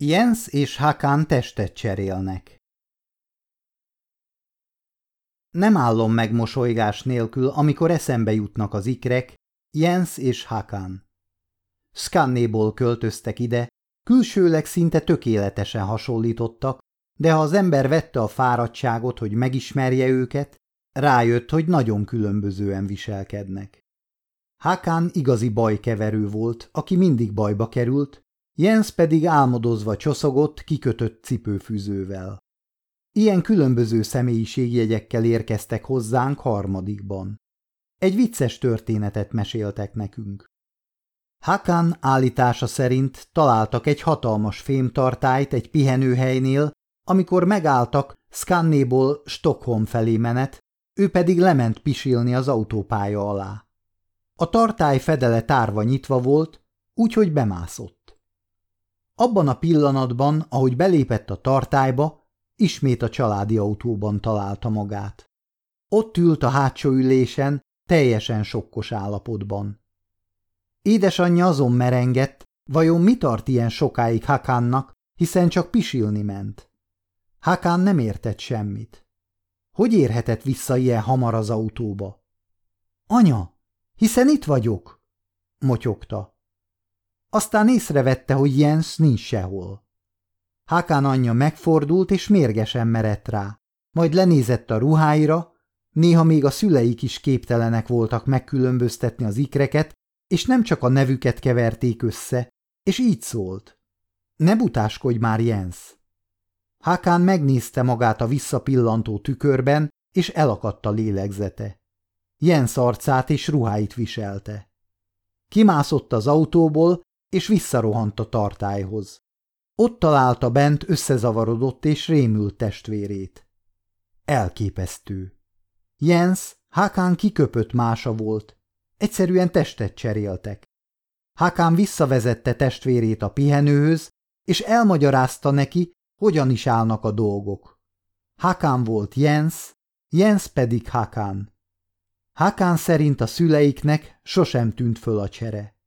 Jens és Hakan testet cserélnek. Nem állom meg mosolygás nélkül, amikor eszembe jutnak az ikrek, Jens és Hakan. Skannéból költöztek ide, külsőleg szinte tökéletesen hasonlítottak, de ha az ember vette a fáradtságot, hogy megismerje őket, rájött, hogy nagyon különbözően viselkednek. Hakan igazi bajkeverő volt, aki mindig bajba került, Jens pedig álmodozva csoszogott kikötött cipőfűzővel. Ilyen különböző személyiségjegyekkel érkeztek hozzánk harmadikban. Egy vicces történetet meséltek nekünk. Hakan állítása szerint találtak egy hatalmas fémtartályt egy pihenőhelynél, amikor megálltak Skannéból Stockholm felé menet, ő pedig lement pisilni az autópálya alá. A tartály fedele tárva nyitva volt, úgyhogy bemászott. Abban a pillanatban, ahogy belépett a tartályba, ismét a családi autóban találta magát. Ott ült a hátsó ülésen, teljesen sokkos állapotban. Édesanyja azon merengett, vajon mi tart ilyen sokáig Hakánnak, hiszen csak pisilni ment. Hakán nem értett semmit. Hogy érhetett vissza ilyen hamar az autóba? Anya, hiszen itt vagyok, motyogta. Aztán észrevette, hogy Jens nincs sehol. Hákán anyja megfordult és mérgesen merett rá, majd lenézett a ruháira, néha még a szüleik is képtelenek voltak megkülönböztetni az ikreket, és nem csak a nevüket keverték össze, és így szólt. Ne butáskodj már, Jens! Hákán megnézte magát a visszapillantó tükörben, és elakadt a lélegzete. Jens arcát és ruháit viselte. Kimászott az autóból, és visszarohant a tartályhoz. Ott találta bent összezavarodott és rémült testvérét. Elképesztő. Jens, Hákán kiköpött mása volt. Egyszerűen testet cseréltek. Hákán visszavezette testvérét a pihenőhöz, és elmagyarázta neki, hogyan is állnak a dolgok. Hákán volt Jens, Jens pedig Hákán. Hákán szerint a szüleiknek sosem tűnt föl a csere.